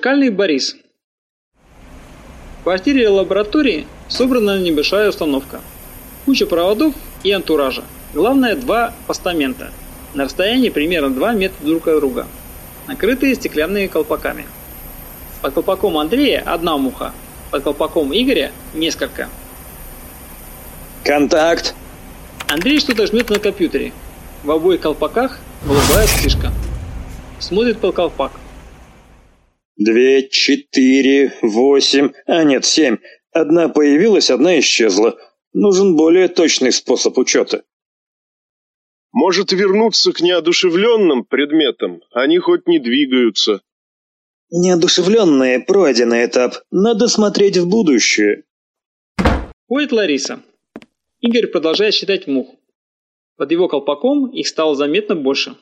Зеркальный Борис. В квартире лаборатории собрана небольшая установка. Куча проводов и антуража. Главное два постамента на расстоянии примерно 2 метра друг от друга, накрытые стеклянными колпаками. Под колпаком Андрея одна муха, под колпаком Игоря несколько. Контакт! Андрей что-то жмет на компьютере. В обоих колпаках голубая вспышка. Смотрит под колпак. Две, четыре, восемь, а нет, семь. Одна появилась, одна исчезла. Нужен более точный способ учета. Может вернуться к неодушевленным предметам, они хоть не двигаются. Неодушевленные, пройденный этап. Надо смотреть в будущее. Ходит Лариса. Игорь продолжает считать мух. Под его колпаком их стало заметно больше.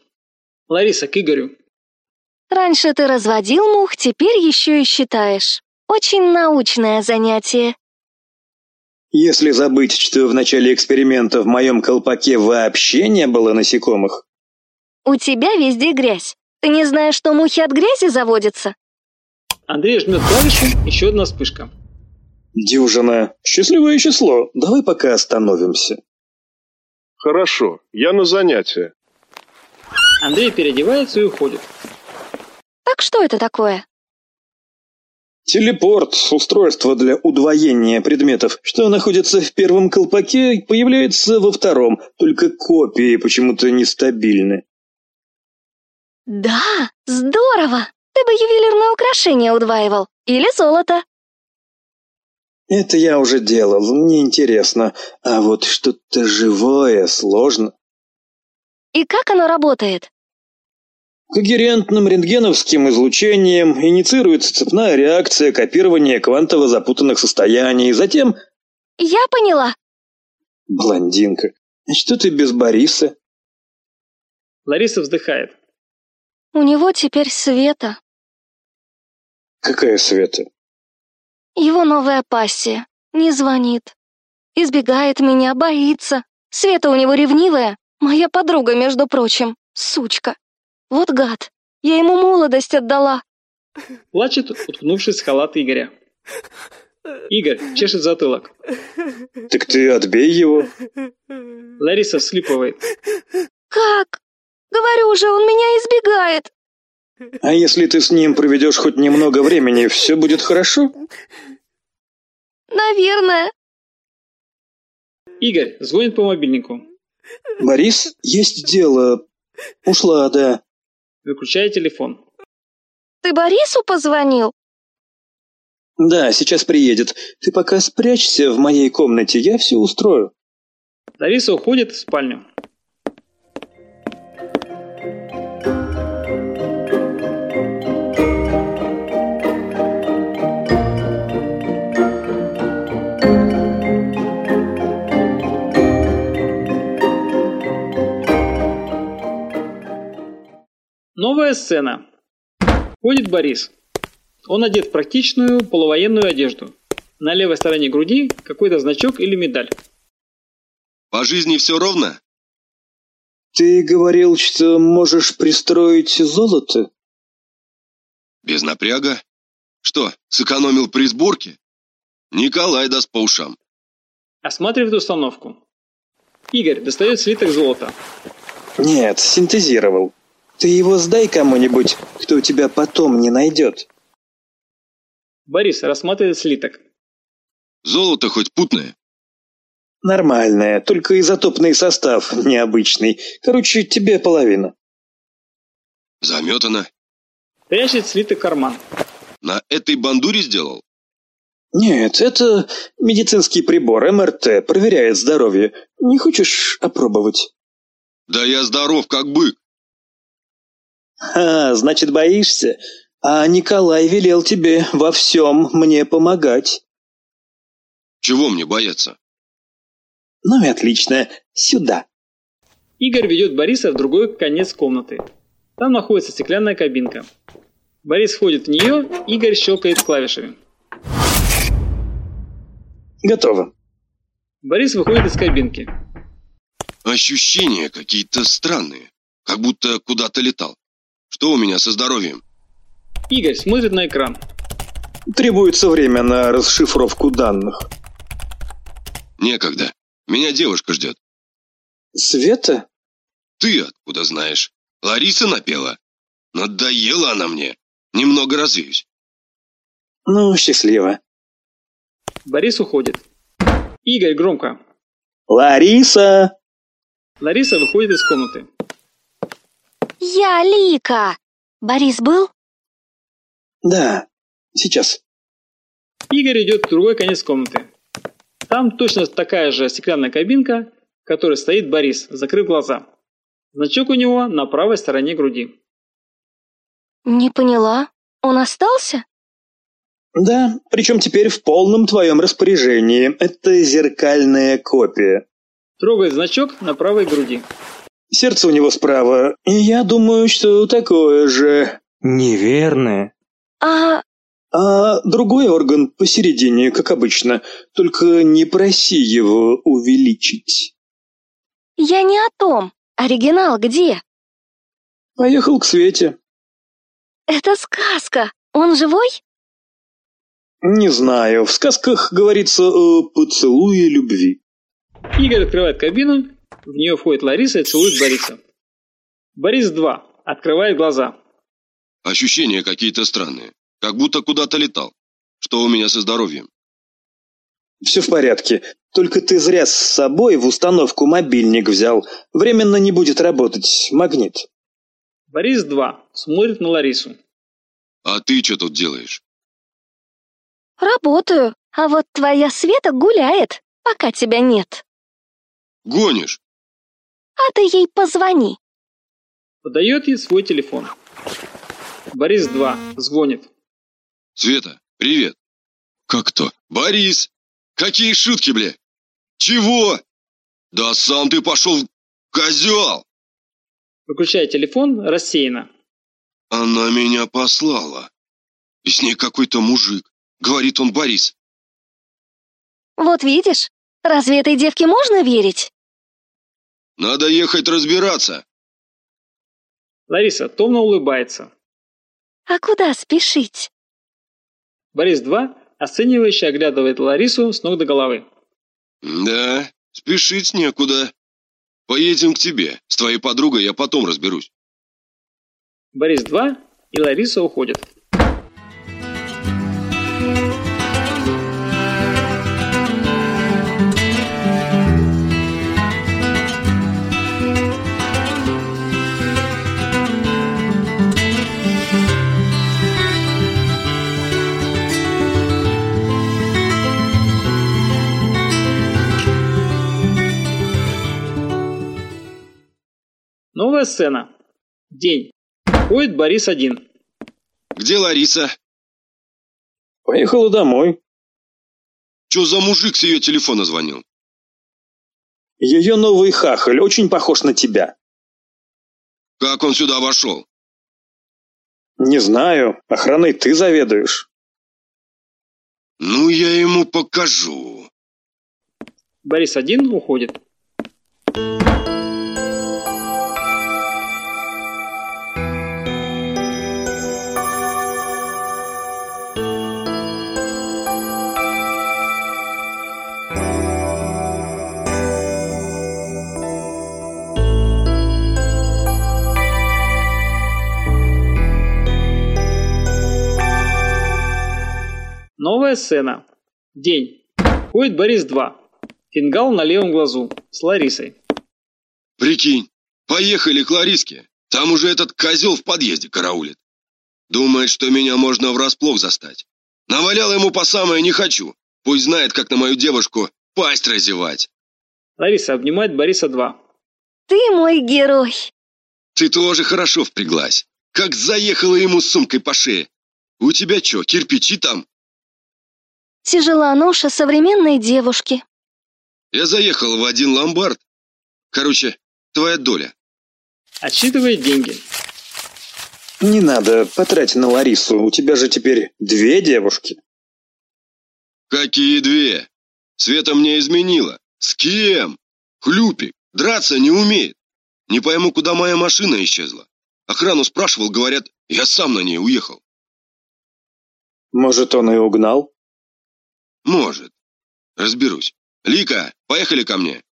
Лариса к Игорю. Раньше ты разводил мух, теперь еще и считаешь. Очень научное занятие. Если забыть, что в начале эксперимента в моем колпаке вообще не было насекомых. У тебя везде грязь. Ты не знаешь, что мухи от грязи заводятся? Андрей жмет клавишу, еще одна вспышка. Дюжина. Счастливое число. Давай пока остановимся. Хорошо, я на занятия. Андрей переодевается и уходит. Так что это такое? Телепорт – устройство для удвоения предметов. Что находится в первом колпаке, появляется во втором, только копии почему-то нестабильны. Да, здорово! Ты бы ювелирное украшение удваивал. Или золото. Это я уже делал, мне интересно. А вот что-то живое сложно. И как оно работает? Когерентным рентгеновским излучением инициируется цепная реакция копирования квантово запутанных состояний. Затем... Я поняла. Блондинка. А что ты без Бориса? Лариса вздыхает. У него теперь Света. Какая Света? Его новая пассия. Не звонит. Избегает меня, боится. Света у него ревнивая. Моя подруга, между прочим. Сучка. Вот гад. Я ему молодость отдала. Плачет, уткнувшись в халат Игоря. Игорь чешет затылок. Так ты отбей его. Лариса вслипывает. Как? Говорю же, он меня избегает. А если ты с ним проведешь хоть немного времени, все будет хорошо? Наверное. Игорь звонит по мобильнику. Борис, есть дело. Ушла, да. Выключает телефон. Ты Борису позвонил? Да, сейчас приедет. Ты пока спрячься в моей комнате, я все устрою. Лариса уходит в спальню. Новая сцена. Ходит Борис. Он одет в практичную полувоенную одежду. На левой стороне груди какой-то значок или медаль. По жизни все ровно? Ты говорил, что можешь пристроить золото? Без напряга? Что, сэкономил при сборке? Николай даст по ушам. Осматривает установку. Игорь достает слиток золота. Нет, синтезировал. Ты его сдай кому-нибудь, кто тебя потом не найдет. Борис рассматривает слиток. Золото хоть путное? Нормальное, только изотопный состав необычный. Короче, тебе половина. Заметано. Прячет слиток карман. На этой бандуре сделал? Нет, это медицинский прибор, МРТ, проверяет здоровье. Не хочешь опробовать? Да я здоров, как бык. А, значит, боишься? А Николай велел тебе во всем мне помогать. Чего мне бояться? Ну и отлично. Сюда. Игорь ведет Бориса в другой конец комнаты. Там находится стеклянная кабинка. Борис входит в нее, Игорь щелкает клавишами. Готово. Борис выходит из кабинки. Ощущения какие-то странные, как будто куда-то летал. Что у меня со здоровьем? Игорь смотрит на экран. Требуется время на расшифровку данных. Некогда. Меня девушка ждет. Света? Ты откуда знаешь? Лариса напела. Надоела она мне. Немного развеюсь. Ну, счастливо. Борис уходит. Игорь громко. Лариса! Лариса выходит из комнаты. Я Лика. Борис был? Да, сейчас. Игорь идет в другой конец комнаты. Там точно такая же стеклянная кабинка, в которой стоит Борис, закрыв глаза. Значок у него на правой стороне груди. Не поняла. Он остался? Да, причем теперь в полном твоем распоряжении. Это зеркальная копия. Трогает значок на правой груди. Сердце у него справа, и я думаю, что такое же... Неверное. А А другой орган посередине, как обычно. Только не проси его увеличить. я не о том. Оригинал где? Поехал к Свете. Это сказка. Он живой? Не знаю, в сказках говорится о поцелуе любви. Игорь открывает кабину, в нее входит Лариса и целует Бориса. Борис 2. Открывает глаза. Ощущения какие-то странные. Как будто куда-то летал. Что у меня со здоровьем? Все в порядке. Только ты зря с собой в установку мобильник взял. Временно не будет работать магнит. Борис 2. Смотрит на Ларису. А ты что тут делаешь? Работаю. А вот твоя Света гуляет, пока тебя нет. Гонишь? А ты ей позвони. Подает ей свой телефон. Борис 2. Звонит. Света, привет. Как кто? Борис! Какие шутки, бля? Чего? Да сам ты пошел в козел! Выключает телефон рассеянно. Она меня послала. И с ней какой-то мужик. Говорит он Борис. Вот видишь, разве этой девке можно верить? Надо ехать разбираться. Лариса томно улыбается. А куда спешить? Борис 2. Оценивающе оглядывает Ларису с ног до головы. Да, спешить некуда. Поедем к тебе. С твоей подругой я потом разберусь. Борис 2 и Лариса уходят. Новая сцена. День. Ходит Борис один. Где Лариса? Поехала домой. Че за мужик с ее телефона звонил? Ее новый хахаль очень похож на тебя. Как он сюда вошел? Не знаю, охраной ты заведуешь. Ну, я ему покажу. Борис один уходит. Новая сцена. День. Ходит Борис 2. Фингал на левом глазу. С Ларисой. Прикинь, поехали к Лариске. Там уже этот козел в подъезде караулит. Думает, что меня можно врасплох застать. Навалял ему по самое не хочу. Пусть знает, как на мою девушку пасть разевать. Лариса обнимает Бориса 2. Ты мой герой. Ты тоже хорошо впряглась. Как заехала ему с сумкой по шее. У тебя что, кирпичи там? Тяжела ноша современной девушки. Я заехал в один ломбард. Короче, твоя доля. Отсчитывает деньги. Не надо, потрать на Ларису. У тебя же теперь две девушки. Какие две? Света мне изменила. С кем? Хлюпик. Драться не умеет. Не пойму, куда моя машина исчезла. Охрану спрашивал, говорят, я сам на ней уехал. Может, он и угнал? Может. Разберусь. Лика, поехали ко мне.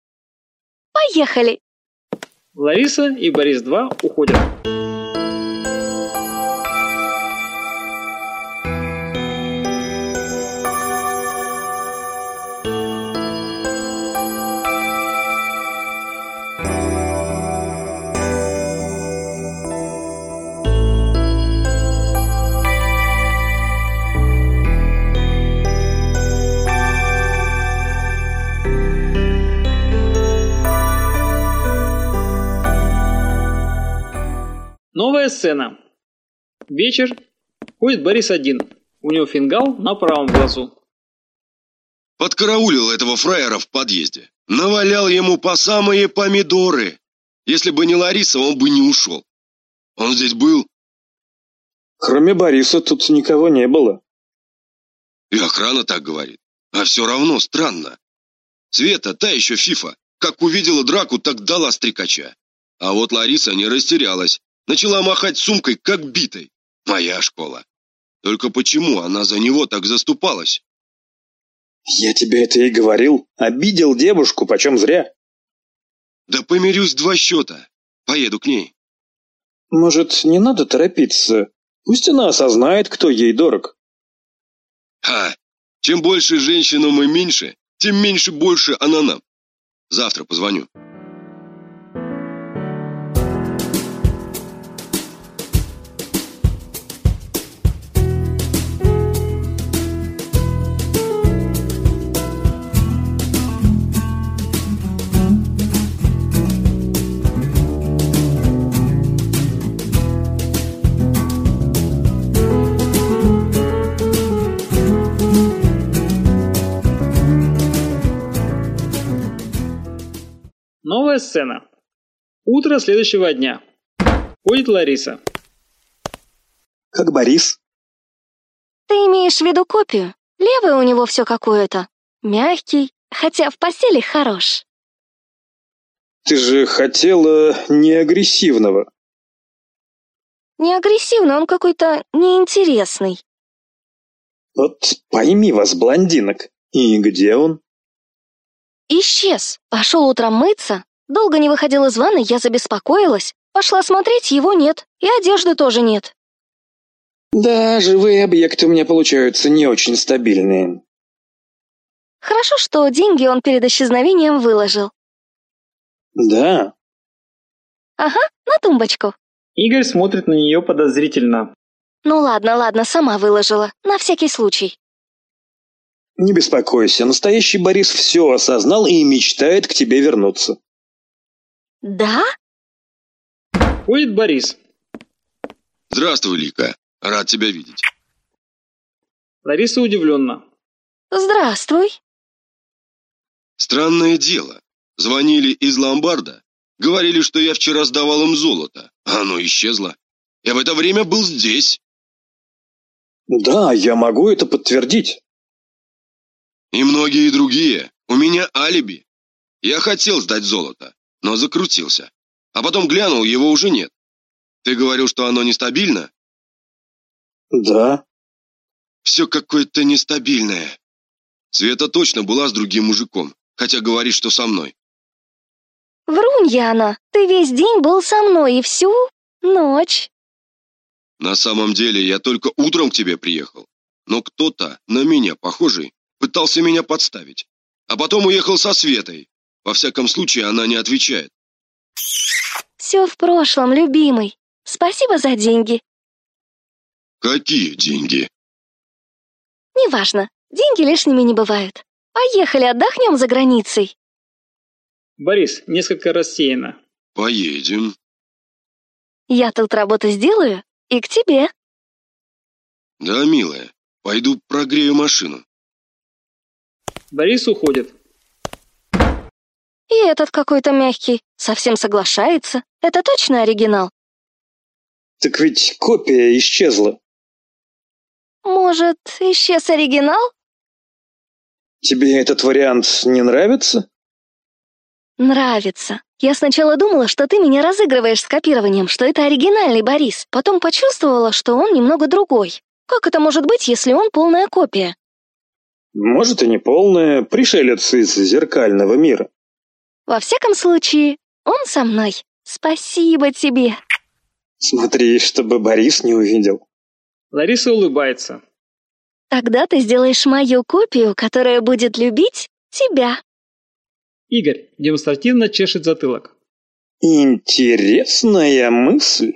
Поехали. Лариса и Борис-2 уходят. Новая сцена. Вечер. Ходит Борис один. У него фингал на правом глазу. Подкараулил этого фраера в подъезде. Навалял ему по самые помидоры. Если бы не Лариса, он бы не ушел. Он здесь был, Кроме Бориса тут никого не было. и охрана так говорит. А все равно странно. Света, та еще фифа, как увидела драку, так дала стрекача. А вот Лариса не растерялась. Начала махать сумкой, как битой. Моя школа. Только почему она за него так заступалась? Я тебе это и говорил. Обидел девушку, почем зря. Да помирюсь два счета. Поеду к ней. Может, не надо торопиться? Пусть она осознает, кто ей дорог. Ха! Чем больше женщинам и меньше, тем меньше больше она нам. Завтра позвоню. Новая сцена. Утро следующего дня. Ходит Лариса. Как Борис? Ты имеешь в виду копию? Левое у него все какое-то. Мягкий, хотя в постели хорош. Ты же хотела не агрессивного. Не агрессивный, он какой-то неинтересный. Вот пойми вас, блондинок. И где он? Исчез. Пошел утром мыться. Долго не выходил из ванны, я забеспокоилась. Пошла смотреть, его нет. И одежды тоже нет. Да, живые объекты у меня получаются не очень стабильные. Хорошо, что деньги он перед исчезновением выложил. Да, Ага, на тумбочку. Игорь смотрит на нее подозрительно. Ну ладно, ладно, сама выложила. На всякий случай. не беспокойся, настоящий Борис все осознал и мечтает к тебе вернуться. Да? Ходит Борис. Здравствуй, Лика. Рад тебя видеть. Лариса удивленно. Здравствуй. Странное дело. Звонили из ломбарда. Говорили, что я вчера сдавал им золото. Оно исчезло. Я в это время был здесь. Да, я могу это подтвердить. И многие другие. У меня алиби. Я хотел сдать золото, но закрутился. А потом глянул, его уже нет. Ты говорил, что оно нестабильно? Да, Все какое-то нестабильное. Света точно была с другим мужиком, хотя говорит, что со мной. Врунья она. Ты весь день был со мной и всю ночь. На самом деле я только утром к тебе приехал. Но кто-то, на меня похожий, пытался меня подставить. А потом уехал со Светой. Во всяком случае, она не отвечает. Все в прошлом, любимый. Спасибо за деньги. Какие деньги? Неважно, деньги лишними не бывают. Поехали, отдохнем за границей. Борис несколько рассеянно. Поедем. Я тут работу сделаю и к тебе. Да, милая, пойду прогрею машину. Борис уходит. И этот какой-то мягкий, совсем соглашается. Это точно оригинал? так ведь копия исчезла. Может, исчез оригинал? Тебе этот вариант не нравится? Нравится. Я сначала думала, что ты меня разыгрываешь с копированием, что это оригинальный Борис. Потом почувствовала, что он немного другой. Как это может быть, если он полная копия? Может и не полная, пришелец из зеркального мира. Во всяком случае, он со мной. Спасибо тебе. Смотри, чтобы Борис не увидел. Лариса улыбается. Тогда ты сделаешь мою копию, которая будет любить тебя. Игорь демонстративно чешет затылок. Интересная мысль.